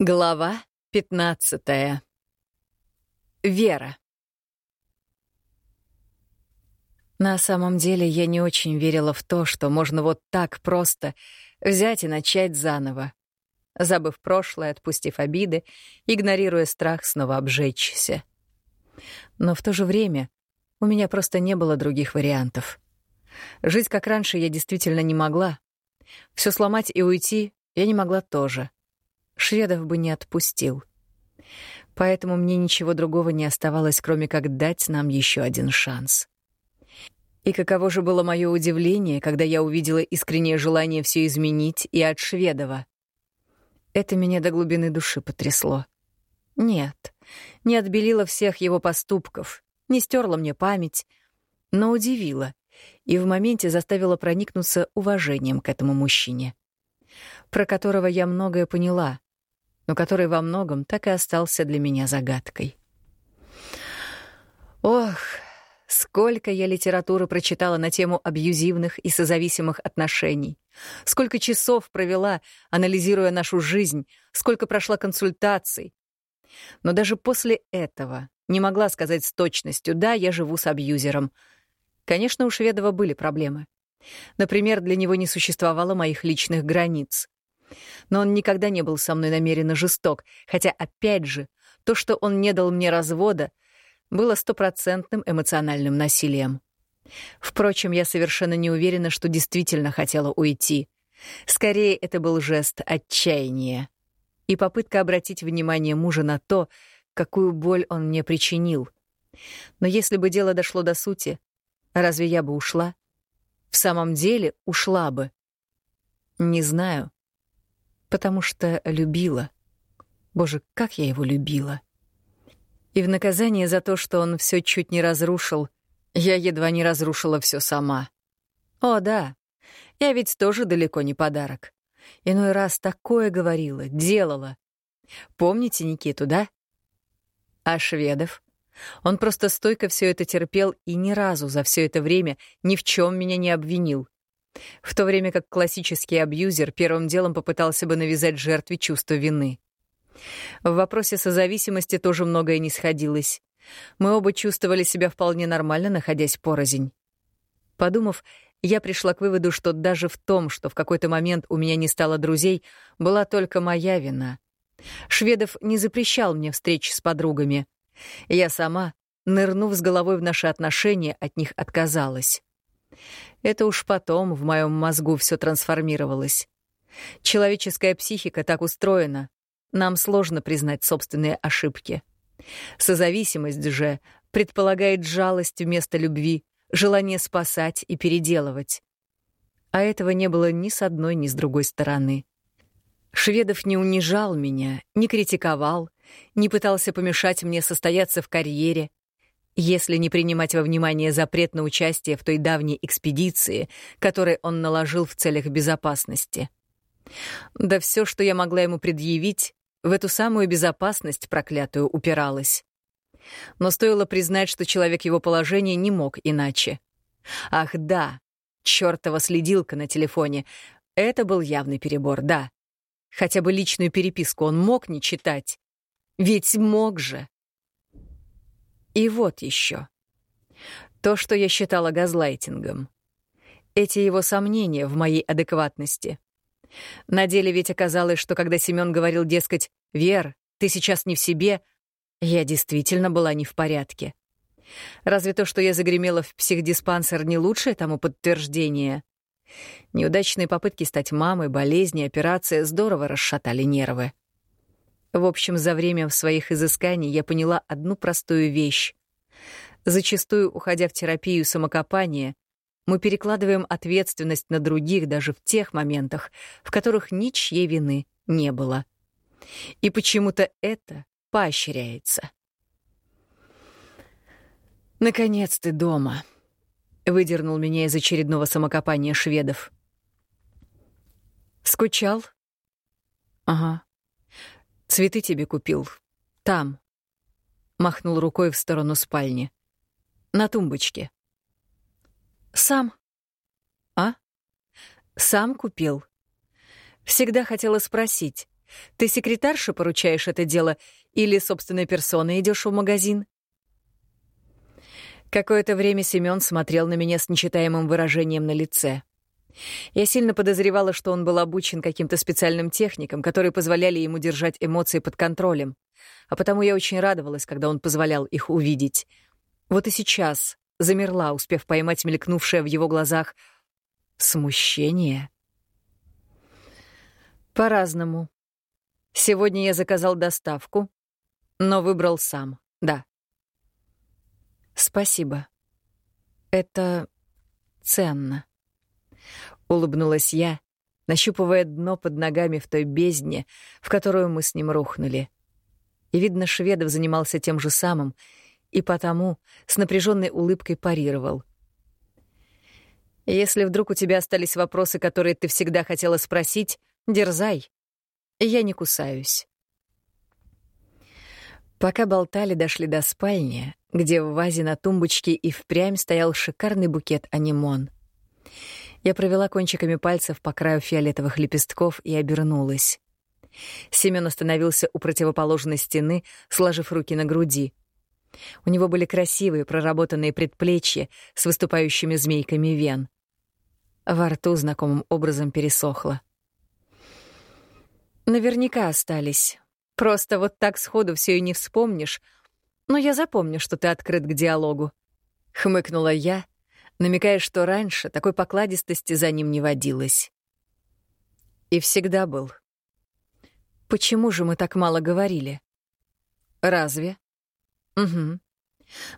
Глава 15. Вера. На самом деле я не очень верила в то, что можно вот так просто взять и начать заново, забыв прошлое, отпустив обиды, игнорируя страх снова обжечься. Но в то же время у меня просто не было других вариантов. Жить как раньше я действительно не могла. Все сломать и уйти я не могла тоже. Шведов бы не отпустил. Поэтому мне ничего другого не оставалось, кроме как дать нам еще один шанс. И каково же было мое удивление, когда я увидела искреннее желание все изменить и от Шведова. Это меня до глубины души потрясло. Нет, не отбелило всех его поступков, не стерла мне память, но удивило и в моменте заставила проникнуться уважением к этому мужчине, про которого я многое поняла, но который во многом так и остался для меня загадкой. Ох, сколько я литературы прочитала на тему абьюзивных и созависимых отношений, сколько часов провела, анализируя нашу жизнь, сколько прошла консультаций. Но даже после этого не могла сказать с точностью «да, я живу с абьюзером». Конечно, у Шведова были проблемы. Например, для него не существовало моих личных границ. Но он никогда не был со мной намеренно жесток, хотя, опять же, то, что он не дал мне развода, было стопроцентным эмоциональным насилием. Впрочем, я совершенно не уверена, что действительно хотела уйти. Скорее, это был жест отчаяния и попытка обратить внимание мужа на то, какую боль он мне причинил. Но если бы дело дошло до сути, разве я бы ушла? В самом деле ушла бы. Не знаю потому что любила. Боже, как я его любила. И в наказание за то, что он все чуть не разрушил, я едва не разрушила все сама. О, да, я ведь тоже далеко не подарок. Иной раз такое говорила, делала. Помните Никиту, да? А Шведов? Он просто стойко все это терпел и ни разу за все это время ни в чем меня не обвинил. В то время как классический абьюзер первым делом попытался бы навязать жертве чувство вины. В вопросе созависимости тоже многое не сходилось. Мы оба чувствовали себя вполне нормально, находясь порознь. Подумав, я пришла к выводу, что даже в том, что в какой-то момент у меня не стало друзей, была только моя вина. Шведов не запрещал мне встреч с подругами. Я сама, нырнув с головой в наши отношения, от них отказалась. Это уж потом в моем мозгу все трансформировалось. Человеческая психика так устроена. Нам сложно признать собственные ошибки. Созависимость же предполагает жалость вместо любви, желание спасать и переделывать. А этого не было ни с одной, ни с другой стороны. Шведов не унижал меня, не критиковал, не пытался помешать мне состояться в карьере, если не принимать во внимание запрет на участие в той давней экспедиции, который он наложил в целях безопасности. Да все, что я могла ему предъявить, в эту самую безопасность проклятую упиралась. Но стоило признать, что человек его положения не мог иначе. Ах да, чертова следилка на телефоне. Это был явный перебор, да. Хотя бы личную переписку он мог не читать. Ведь мог же. И вот еще. То, что я считала газлайтингом. Эти его сомнения в моей адекватности. На деле ведь оказалось, что когда Семён говорил, дескать, «Вер, ты сейчас не в себе», я действительно была не в порядке. Разве то, что я загремела в психдиспансер, не лучшее тому подтверждение? Неудачные попытки стать мамой, болезни, операция здорово расшатали нервы. В общем, за время своих изысканий я поняла одну простую вещь. Зачастую, уходя в терапию самокопания, мы перекладываем ответственность на других даже в тех моментах, в которых ничьей вины не было. И почему-то это поощряется. «Наконец ты дома», — выдернул меня из очередного самокопания шведов. «Скучал?» «Ага. Цветы тебе купил. Там. Махнул рукой в сторону спальни. На тумбочке. Сам. А? Сам купил. Всегда хотела спросить, Ты секретарше поручаешь это дело или собственной персоной идешь в магазин? Какое-то время Семён смотрел на меня с нечитаемым выражением на лице. Я сильно подозревала, что он был обучен каким-то специальным техникам, которые позволяли ему держать эмоции под контролем. А потому я очень радовалась, когда он позволял их увидеть. Вот и сейчас замерла, успев поймать мелькнувшее в его глазах смущение. По-разному. Сегодня я заказал доставку, но выбрал сам, да. Спасибо. Это ценно. Улыбнулась я, нащупывая дно под ногами в той бездне, в которую мы с ним рухнули. И, видно, Шведов занимался тем же самым, и потому с напряженной улыбкой парировал. «Если вдруг у тебя остались вопросы, которые ты всегда хотела спросить, дерзай. Я не кусаюсь». Пока болтали, дошли до спальни, где в вазе на тумбочке и впрямь стоял шикарный букет анимон. Я провела кончиками пальцев по краю фиолетовых лепестков и обернулась. Семён остановился у противоположной стены, сложив руки на груди. У него были красивые проработанные предплечья с выступающими змейками вен. Во рту знакомым образом пересохло. Наверняка остались. Просто вот так сходу все и не вспомнишь. Но я запомню, что ты открыт к диалогу. Хмыкнула я, намекая, что раньше такой покладистости за ним не водилось. И всегда был. Почему же мы так мало говорили? Разве? Угу.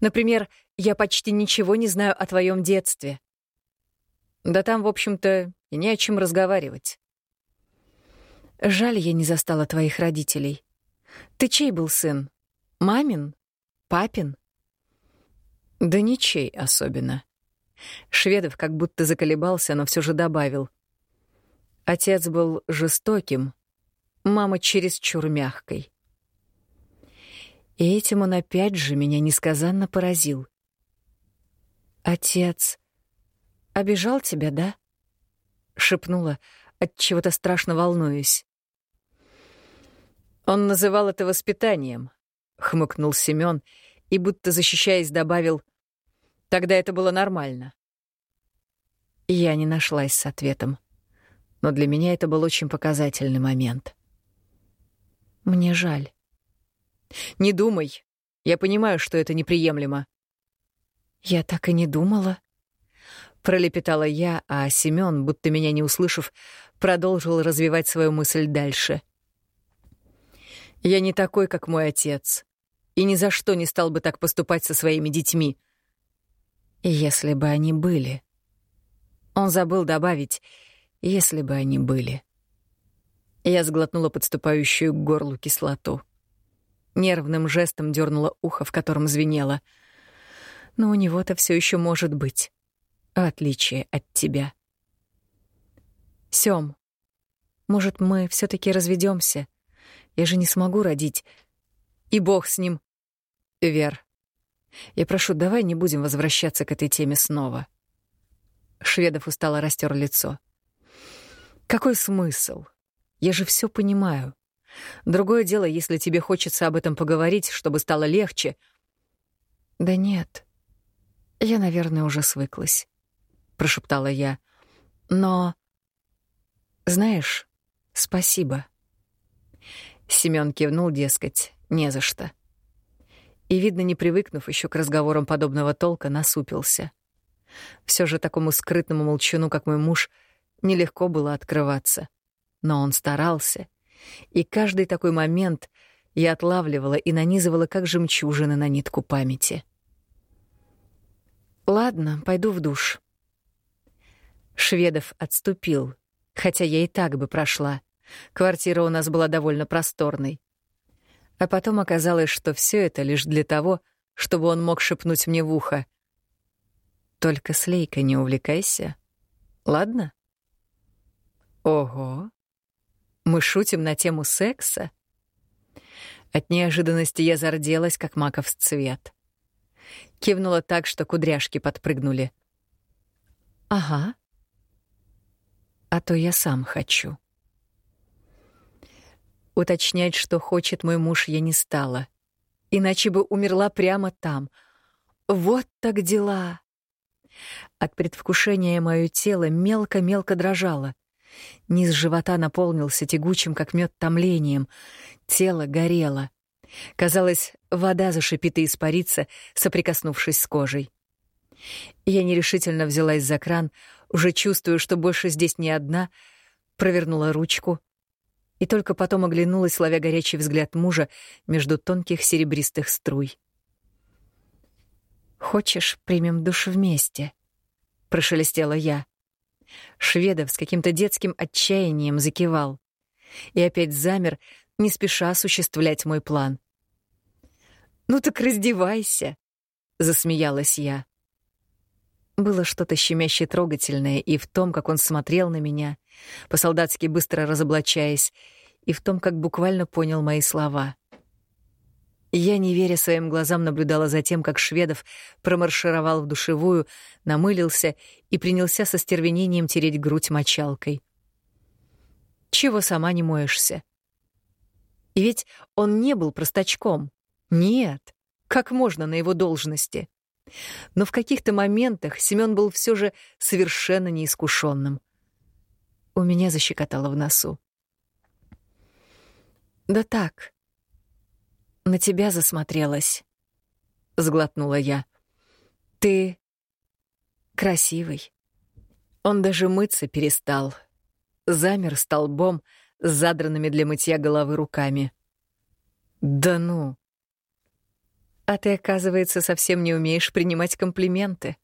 Например, я почти ничего не знаю о твоем детстве. Да там, в общем-то, и не о чем разговаривать. Жаль, я не застала твоих родителей. Ты чей был сын? Мамин? Папин? Да ничей особенно. Шведов как будто заколебался, но все же добавил. Отец был жестоким, мама чересчур мягкой. И этим он опять же меня несказанно поразил. «Отец обижал тебя, да?» — шепнула, от чего-то страшно волнуюсь. «Он называл это воспитанием», — хмыкнул Семён и, будто защищаясь, добавил, «тогда это было нормально». Я не нашлась с ответом, но для меня это был очень показательный момент. «Мне жаль». Не думай. Я понимаю, что это неприемлемо. Я так и не думала. Пролепетала я, а Семён, будто меня не услышав, продолжил развивать свою мысль дальше. Я не такой, как мой отец, и ни за что не стал бы так поступать со своими детьми. Если бы они были. Он забыл добавить, если бы они были. Я сглотнула подступающую к горлу кислоту. Нервным жестом дернула ухо, в котором звенело. Но у него-то все еще может быть. В отличие от тебя. Сем, может, мы все таки разведемся? Я же не смогу родить. И бог с ним. Вер, я прошу, давай не будем возвращаться к этой теме снова. Шведов устало растер лицо. Какой смысл? Я же все понимаю. Другое дело, если тебе хочется об этом поговорить, чтобы стало легче. Да нет. Я, наверное, уже свыклась, прошептала я. Но знаешь, спасибо. Семён кивнул, дескать, не за что. И видно, не привыкнув еще к разговорам подобного толка, насупился. Все же такому скрытному молчану, как мой муж, нелегко было открываться. Но он старался и каждый такой момент я отлавливала и нанизывала как жемчужины на нитку памяти. Ладно, пойду в душ. Шведов отступил, хотя я и так бы прошла. Квартира у нас была довольно просторной. А потом оказалось, что все это лишь для того, чтобы он мог шепнуть мне в ухо. «Только с Лейкой не увлекайся. Ладно?» «Ого!» Мы шутим на тему секса? От неожиданности я зарделась, как маков цвет. Кивнула так, что кудряшки подпрыгнули. «Ага. А то я сам хочу». Уточнять, что хочет мой муж, я не стала. Иначе бы умерла прямо там. Вот так дела. От предвкушения мое тело мелко-мелко дрожало. Низ живота наполнился тягучим, как мед, томлением. Тело горело. Казалось, вода зашипит и испарится, соприкоснувшись с кожей. Я нерешительно взялась за кран, уже чувствую, что больше здесь не одна, провернула ручку и только потом оглянулась, ловя горячий взгляд мужа между тонких серебристых струй. «Хочешь, примем душ вместе?» — прошелестела я. Шведов с каким-то детским отчаянием закивал и опять замер, не спеша осуществлять мой план. «Ну так раздевайся!» — засмеялась я. Было что-то щемяще трогательное и в том, как он смотрел на меня, по-солдатски быстро разоблачаясь, и в том, как буквально понял мои слова. Я, не веря своим глазам, наблюдала за тем, как Шведов промаршировал в душевую, намылился и принялся со стервенением тереть грудь мочалкой. «Чего сама не моешься?» И ведь он не был простачком. Нет, как можно на его должности? Но в каких-то моментах Семён был все же совершенно неискушенным. У меня защекотало в носу. «Да так, на тебя засмотрелась», — сглотнула я. «Ты красивый». Он даже мыться перестал. Замер столбом с задранными для мытья головы руками. «Да ну!» А ты, оказывается, совсем не умеешь принимать комплименты.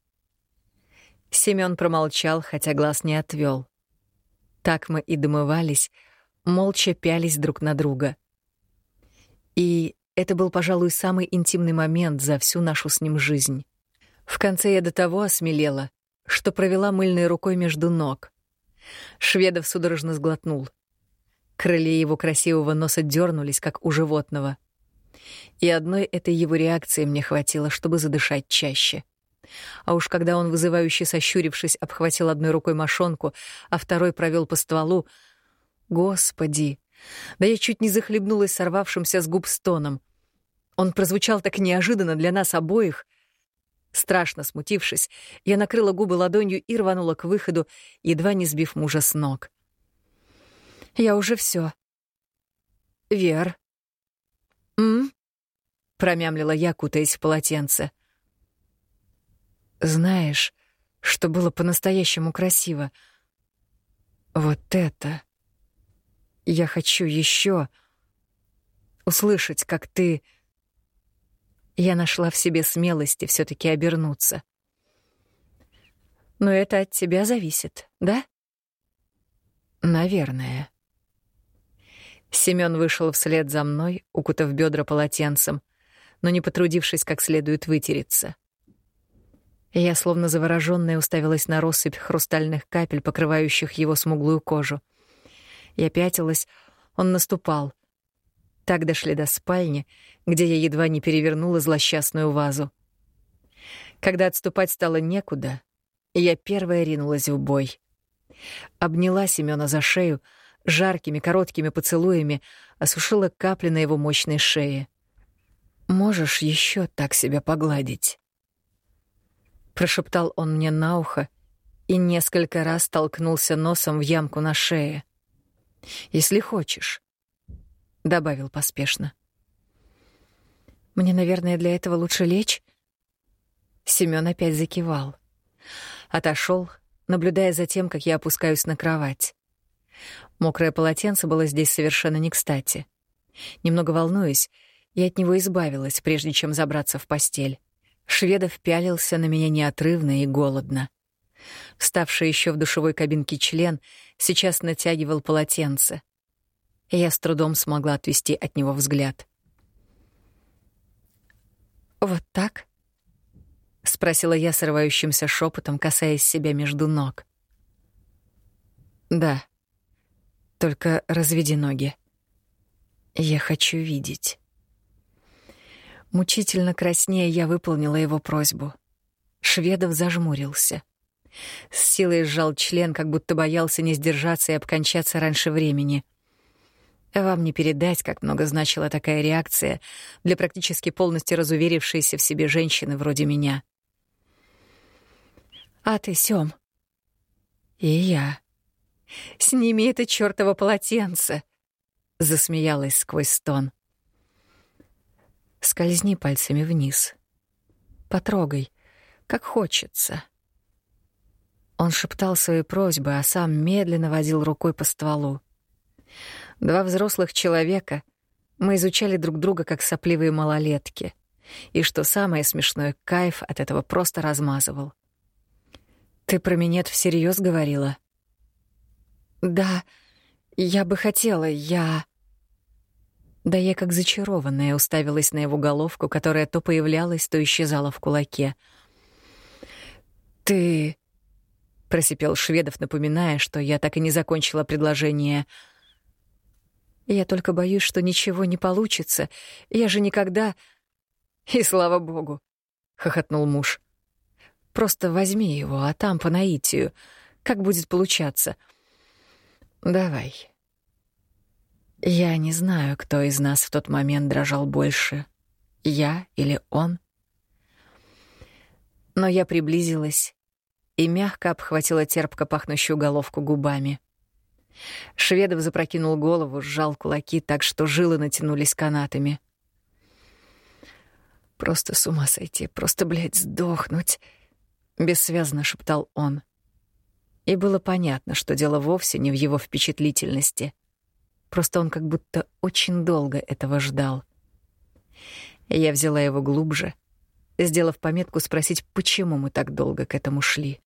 Семён промолчал, хотя глаз не отвёл. Так мы и домывались, молча пялись друг на друга. И это был, пожалуй, самый интимный момент за всю нашу с ним жизнь. В конце я до того осмелела, что провела мыльной рукой между ног. Шведов судорожно сглотнул. Крылья его красивого носа дернулись, как у животного — и одной этой его реакции мне хватило, чтобы задышать чаще. А уж когда он, вызывающе сощурившись, обхватил одной рукой мошонку, а второй провел по стволу... Господи! Да я чуть не захлебнулась сорвавшимся с губ стоном. Он прозвучал так неожиданно для нас обоих. Страшно смутившись, я накрыла губы ладонью и рванула к выходу, едва не сбив мужа с ног. «Я уже все. «Вер», «М?» — промямлила я, кутаясь в полотенце. «Знаешь, что было по-настоящему красиво? Вот это! Я хочу еще услышать, как ты...» Я нашла в себе смелости все таки обернуться. «Но это от тебя зависит, да?» «Наверное». Семён вышел вслед за мной, укутав бедра полотенцем, но не потрудившись как следует вытереться. Я, словно заворожённая, уставилась на россыпь хрустальных капель, покрывающих его смуглую кожу. Я пятилась, он наступал. Так дошли до спальни, где я едва не перевернула злосчастную вазу. Когда отступать стало некуда, я первая ринулась в бой. Обняла Семёна за шею, жаркими короткими поцелуями осушила капли на его мощной шее. «Можешь еще так себя погладить?» Прошептал он мне на ухо и несколько раз толкнулся носом в ямку на шее. «Если хочешь», — добавил поспешно. «Мне, наверное, для этого лучше лечь?» Семён опять закивал. Отошел, наблюдая за тем, как я опускаюсь на кровать. Мокрое полотенце было здесь совершенно не кстати. Немного волнуюсь, я от него избавилась, прежде чем забраться в постель. Шведов пялился на меня неотрывно и голодно. Вставший еще в душевой кабинке член сейчас натягивал полотенце. Я с трудом смогла отвести от него взгляд. «Вот так?» — спросила я срывающимся шепотом, касаясь себя между ног. «Да», только разведи ноги. Я хочу видеть. Мучительно краснея я выполнила его просьбу. Шведов зажмурился. С силой сжал член, как будто боялся не сдержаться и обкончаться раньше времени. Вам не передать, как много значила такая реакция для практически полностью разуверившейся в себе женщины вроде меня. «А ты, Сём?» «И я». «Сними это чёртово полотенце!» — засмеялась сквозь стон. «Скользни пальцами вниз. Потрогай, как хочется». Он шептал свои просьбы, а сам медленно водил рукой по стволу. Два взрослых человека, мы изучали друг друга как сопливые малолетки. И что самое смешное, кайф от этого просто размазывал. «Ты про минет всерьез говорила?» «Да, я бы хотела, я...» Да я как зачарованная уставилась на его головку, которая то появлялась, то исчезала в кулаке. «Ты...» — просипел Шведов, напоминая, что я так и не закончила предложение — я только боюсь, что ничего не получится. Я же никогда... И слава богу, — хохотнул муж. Просто возьми его, а там по наитию. Как будет получаться? Давай. Я не знаю, кто из нас в тот момент дрожал больше. Я или он? Но я приблизилась и мягко обхватила терпко пахнущую головку губами. Шведов запрокинул голову, сжал кулаки так, что жилы натянулись канатами. «Просто с ума сойти, просто, блядь, сдохнуть», — бессвязно шептал он. И было понятно, что дело вовсе не в его впечатлительности. Просто он как будто очень долго этого ждал. Я взяла его глубже, сделав пометку спросить, почему мы так долго к этому шли.